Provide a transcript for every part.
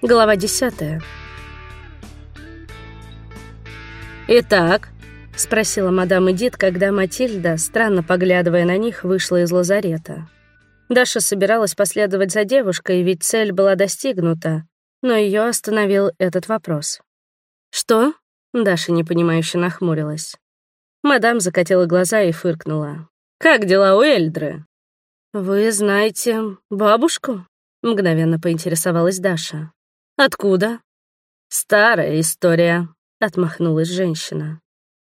Глава десятая. «Итак?» — спросила мадам Эдит, когда Матильда, странно поглядывая на них, вышла из лазарета. Даша собиралась последовать за девушкой, ведь цель была достигнута, но ее остановил этот вопрос. «Что?» — Даша непонимающе нахмурилась. Мадам закатила глаза и фыркнула. «Как дела у Эльдры?» «Вы знаете бабушку?» — мгновенно поинтересовалась Даша. «Откуда?» «Старая история», — отмахнулась женщина.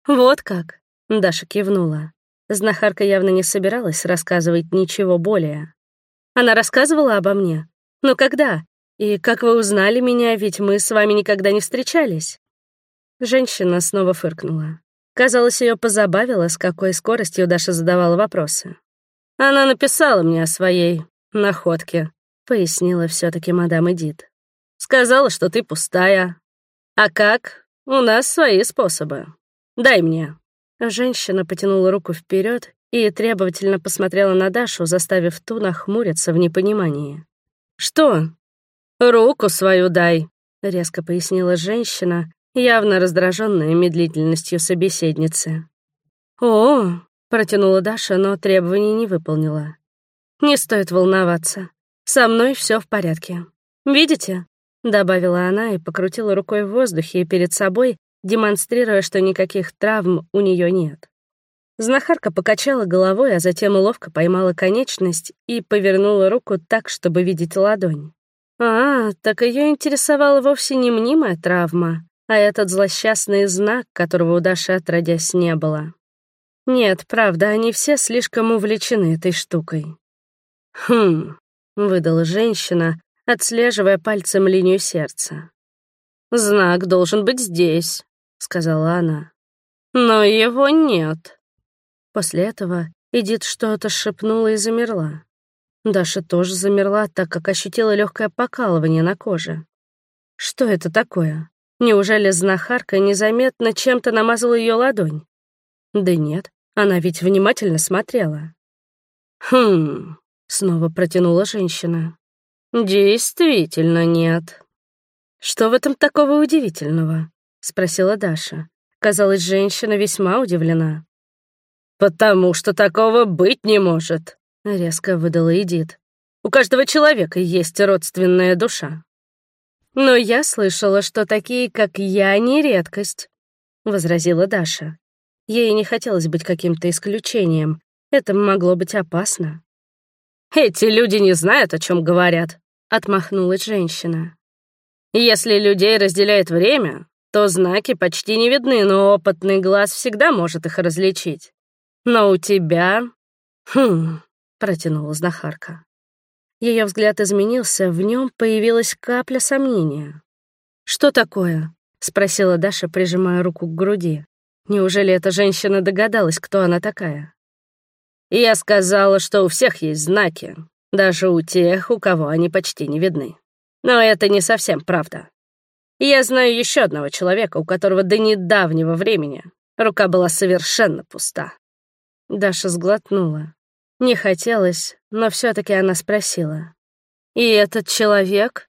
«Вот как?» — Даша кивнула. Знахарка явно не собиралась рассказывать ничего более. «Она рассказывала обо мне? Но когда? И как вы узнали меня, ведь мы с вами никогда не встречались?» Женщина снова фыркнула. Казалось, ее позабавило, с какой скоростью Даша задавала вопросы. «Она написала мне о своей находке», — пояснила все таки мадам Эдит. Сказала, что ты пустая. А как? У нас свои способы. Дай мне». Женщина потянула руку вперед и требовательно посмотрела на Дашу, заставив ту нахмуриться в непонимании. «Что?» «Руку свою дай», — резко пояснила женщина, явно раздраженная медлительностью собеседницы. «О!» — протянула Даша, но требований не выполнила. «Не стоит волноваться. Со мной все в порядке. Видите? Добавила она и покрутила рукой в воздухе перед собой, демонстрируя, что никаких травм у нее нет. Знахарка покачала головой, а затем ловко поймала конечность и повернула руку так, чтобы видеть ладонь. А, так ее интересовала вовсе не мнимая травма, а этот злосчастный знак, которого у Даши отродясь не было. Нет, правда, они все слишком увлечены этой штукой. «Хм», — выдала женщина, отслеживая пальцем линию сердца. «Знак должен быть здесь», — сказала она. «Но его нет». После этого Эдит что-то шепнула и замерла. Даша тоже замерла, так как ощутила легкое покалывание на коже. Что это такое? Неужели знахарка незаметно чем-то намазала ее ладонь? Да нет, она ведь внимательно смотрела. «Хм...» — снова протянула женщина. «Действительно нет». «Что в этом такого удивительного?» — спросила Даша. Казалось, женщина весьма удивлена. «Потому что такого быть не может», — резко выдала Эдит. «У каждого человека есть родственная душа». «Но я слышала, что такие, как я, не редкость», — возразила Даша. Ей не хотелось быть каким-то исключением. Это могло быть опасно. «Эти люди не знают, о чем говорят», — отмахнулась женщина. «Если людей разделяет время, то знаки почти не видны, но опытный глаз всегда может их различить. Но у тебя...» «Хм...» — протянула знахарка. Ее взгляд изменился, в нем появилась капля сомнения. «Что такое?» — спросила Даша, прижимая руку к груди. Неужели эта женщина догадалась, кто она такая? «Я сказала, что у всех есть знаки, даже у тех, у кого они почти не видны. Но это не совсем правда. Я знаю еще одного человека, у которого до недавнего времени рука была совершенно пуста. Даша сглотнула. Не хотелось, но все таки она спросила. «И этот человек?»